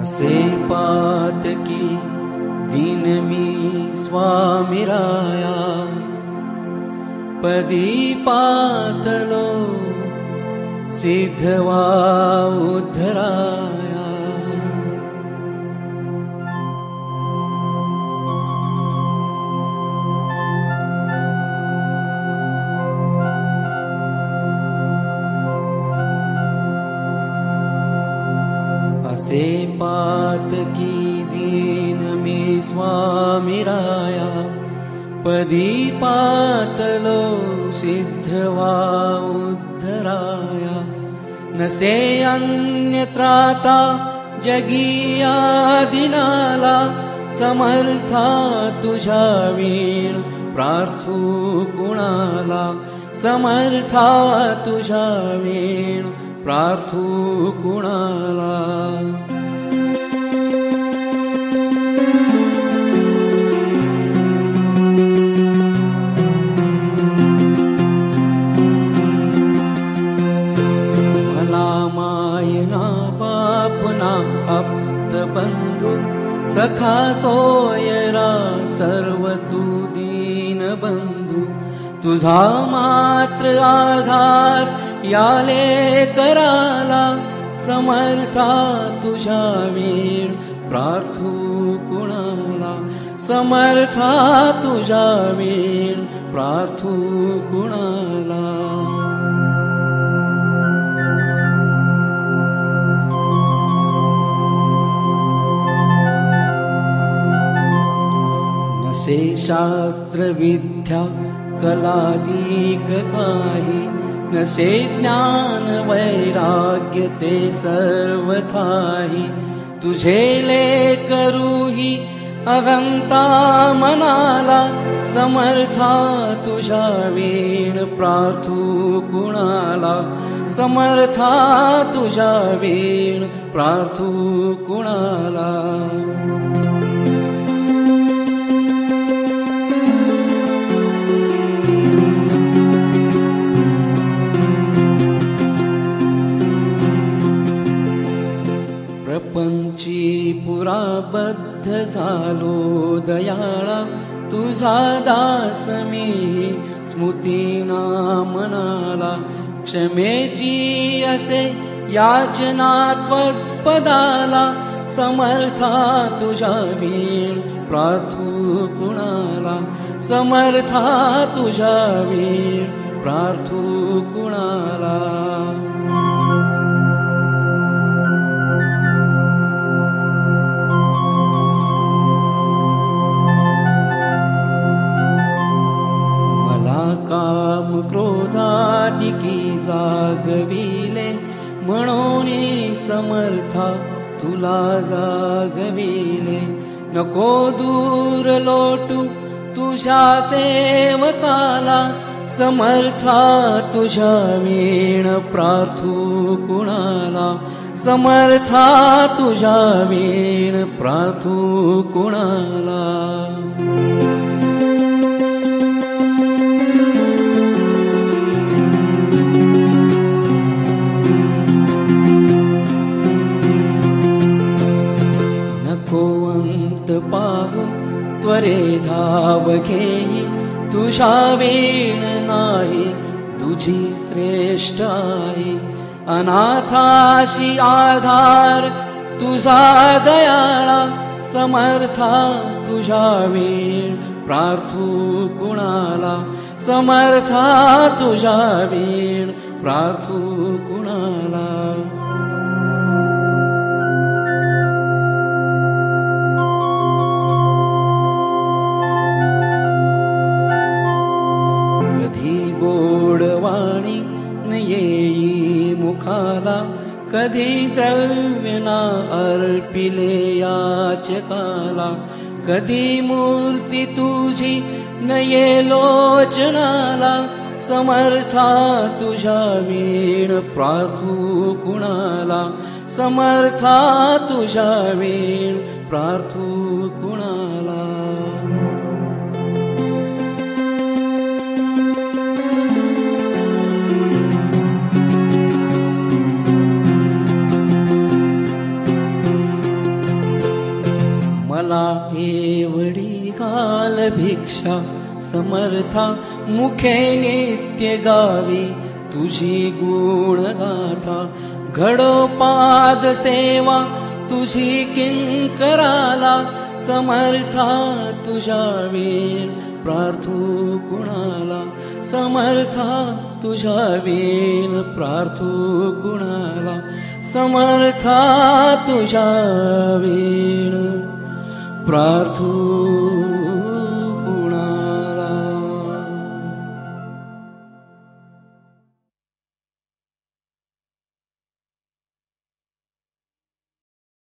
असे पातकी दिन मी स्वामिराया पदी पातलो सिद्धवा उद्धराया असे पातकी दीन मी स्वामिराया पदी पातलो सिद्धवा उद्धराया। न से अन्यत्राता जगिया दिनाला समर्था तुझा वीण प्रार्थू कुणाला। समर्था तुझा वीण प्रार्थू कुणाला? मायना पापना आप्त बंधू सखा सोयरा सर्व तू दीन बंधू तुझा मात्र आधार याले कराला समर्था तुझा वीण प्रार्थू कुणाला? समर्था तुझा वीण प्रार्थू कुणाला? से शास्त्रविद्या काही न से ज्ञान वैराग्य ते सर्वथा ही तुझे ले करू ही अगंता मनाला, समर्था तुझा वीण प्रार्थू कुणाला। समर्था तुझा वीण प्रार्थू कुणाला। प्रपंची पुराबद्ध झालो दयाळा तुझा दास मी स्मृतीना मनाला क्षमेची असे याचना त्वत्पदाला समर्था तुझा वीण प्रार्थू कुणाला समर्था तुझा वीण प्रार्थू कुणाला समर्था तुला जागविले. नको दूर लोटू तुझ्या सेवकाला. समर्था तुझ्या वीण प्रार्थू कुणाला. समर्था तुझ्या वीण प्रार्थू कुणाला पाहू त्वरे धाव तुझा वेण नाही तुझी श्रेष्ठ आहे अनाथाशी आधार तुझा दयाळा समर्था तुझा वेण प्रार्थू कुणाला? समर्था तुझा वेण प्रार्थू कुणाला कधी द्रव्यना अर्पिले याचकाला कधी मूर्ती तुझी न ये लोचनाला समर्था तुझा वीण प्रार्थू कुणाला समर्था तुझा वीण प्रार्थू कुणाला मला एवड़ी काल भिक्षा, समर्था, मुखे नित्य गावी, तुझी गुण गाथा। घड़ो घडोपाद सेवा, तुझी किंकराला, समर्था तुझा वीर, प्रार्थू कुणाला। समर्था तुझा वीण प्रार्थू कुणाला। समर्था तुझा वीण प्रार्थू